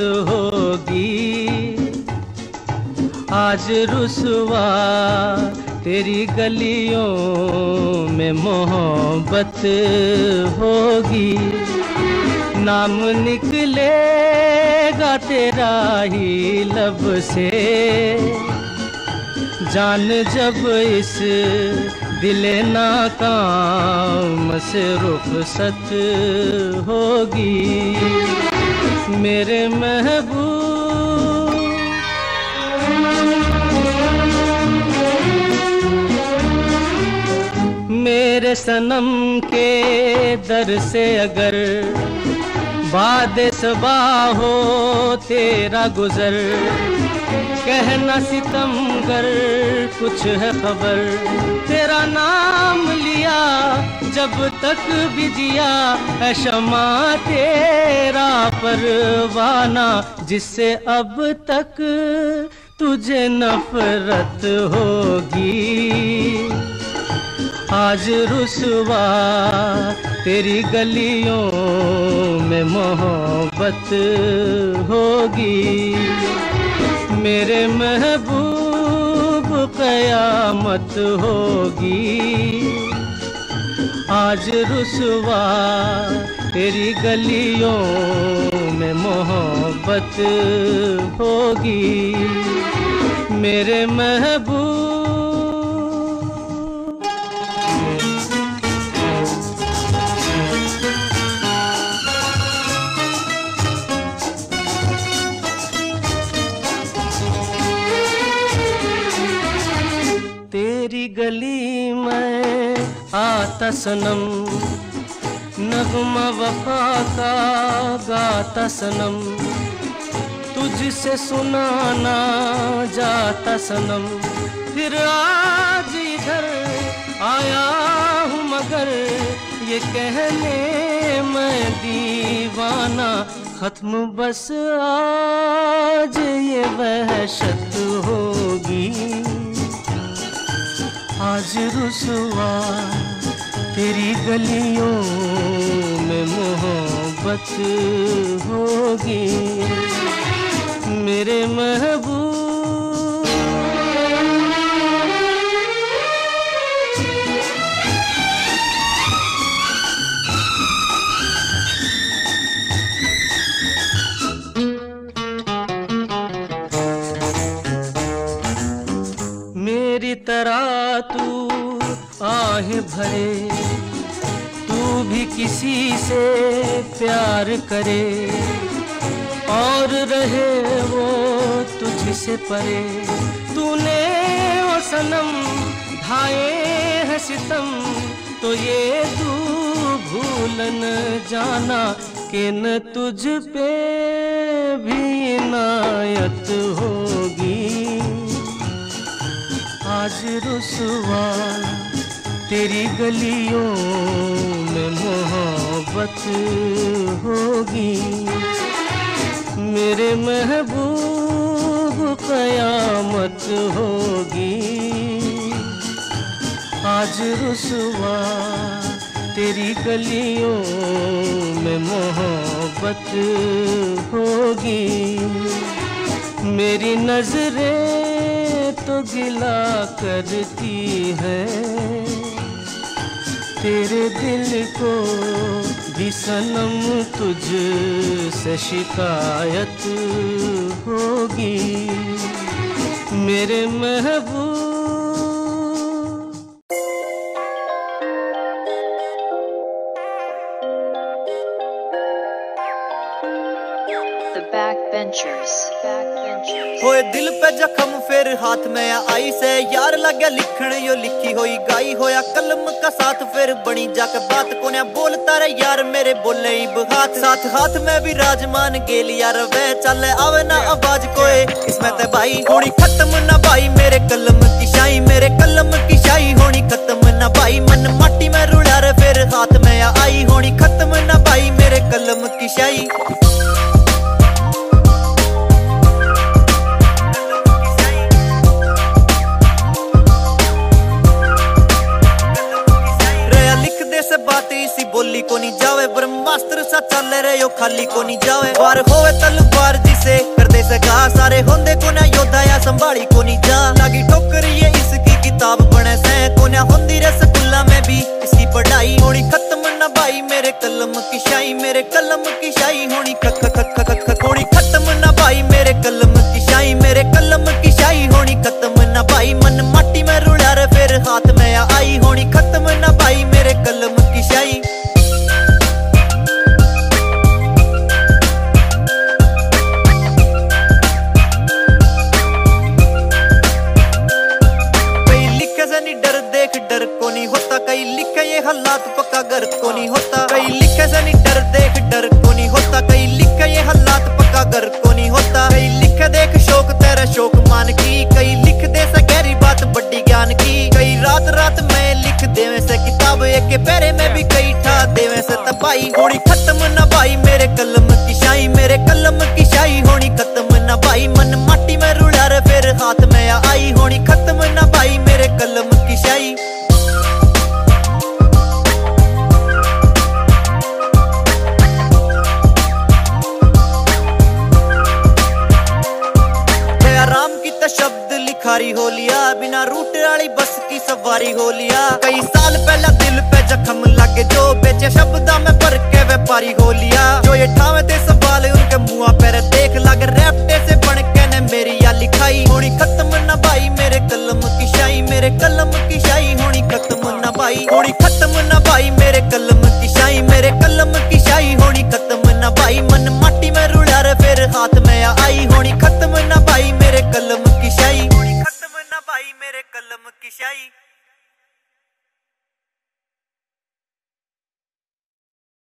होगी। आज रुसवा तेरी गलियों में मोहब्बत होगी। नाम निकलेगा तेरा ही लब से। जान जब इस दिल नाकाम से रुखसत होगी। मेरे महबूब। मेरे सनम के दर से अगर बाद सबा हो तेरा गुजर, कहना सितम सितमगर कुछ है खबर। तेरा नाम लिया, जब तक भी जिया है शमा तेरा परवाना, जिससे अब तक तुझे नफरत होगी। आज रुसवा तेरी गलियों में मोहब्बत होगी। मेरे महबूब कयामत होगी। आज रुसवा तेरी गलियों में मोहब्बत होगी। मेरे महबूब आता सनम नगमा वफा का गाता सनम तुझसे सुनाना जाता सनम फिर आज इधर आया हूँ मगर ये कहने मैं दीवाना। खत्म बस आज ये वहशत होगी। आज रुसवा तेरी गलियों में मोहब्बत होगी। मेरे महबूब तू आह भरे, तू भी किसी से प्यार करे, और रहे वो तुझसे परे। तूने वो सनम ढाए है सितम तो ये तू भूल न जाना, कि न तुझ पे भी इनायत आज रुसवा तेरी गलियों में मोहब्बत होगी। मेरे महबूब कयामत होगी। आज रुसवा, तेरी गलियों में मोहब्बत होगी। मेरी नज़रें तो गिला करती है। तेरे दिल को भी सनम तुझ से शिकायत होगी। मेरे महबूब होए दिल पे जख्म फिर हाथ में आई से यार लगे लिखण यो लिखी हुई गाई होया कलम का साथ फिर बनी जाके बात। कोने बोलता रे यार मेरे बोले इब हाथ। साथ हाथ में भी राजमान गेल, यार वे चल, आवे ना आवाज़ कोई इसमें ते भाई होनी खत्म ना भाई, मेरे कलम की शाई, मेरे कलम की शाई होनी खत्म ना भाई। मन माटी में रुड़ा रे फिर हाथ में आई होनी खत्म ना भाई, मेरे कलम की ਖਾਲੀ ਕੋ ਨਹੀਂ ਜਾਵੇ, ਬ੍ਰਹਮਾਸਤਰ ਸਾ ਚੱਲ ਰਹੇ ਹੋ, ਖਾਲੀ ਕੋ ਨਹੀਂ ਜਾਵੇ। ਵਾਰ ਹੋਵੇ ਤਲਵਾਰ ਜਿਸੇ ਕਰਦੇ ਸਕਾ ਸਾਰੇ ਹੁੰਦੇ ਕੋ ਨਾ ਯੋਧਾ ਆ, ਸੰਭਾਲੀ ਕੋ ਨਹੀਂ ਜਾ। ਲਾਗੀ ਟੋਕਰੀ ਏ ਇਸ ਕੀ ਕਿਤਾਬ ਬਣੇ ਸੈ ਕੋ ਨਾ ਹੁੰਦੀ ਰਸਗੁੱਲਾ ਮੈਂ ਵੀ। ਇਸੀ ਪੜਾਈ ਹੋਣੀ ਖਤਮ ਨਾ ਭਾਈ, ਮੇਰੇ ਕਲਮ ਕੀ ਸ਼ਾਈ ਮੇਰੇ ਕਲਮ ਸਵਾਰੀ ਹੋਲੀਆ ਬਿਨਾ ਰੂਟ ਵਾਲੀ ਬੱਸ ਕੀ ਸਵਾਰੀ ਹੋ ਲਿਆ। ਕਈ ਸਾਲ ਪਹਿਲਾਂ ਦਿਲ 'ਤੇ ਜ਼ਖਮ ਲੱਗ ਜੋ। ਬੇਚੇ ਸ਼ਬਦਾਂ ਮੈਂ ਭਰ ਕੇ ਵਪਾਰੀ ਹੋਲੀਆ ਜੋ ਇਹ ਠਾਵੇਂ ਤੇ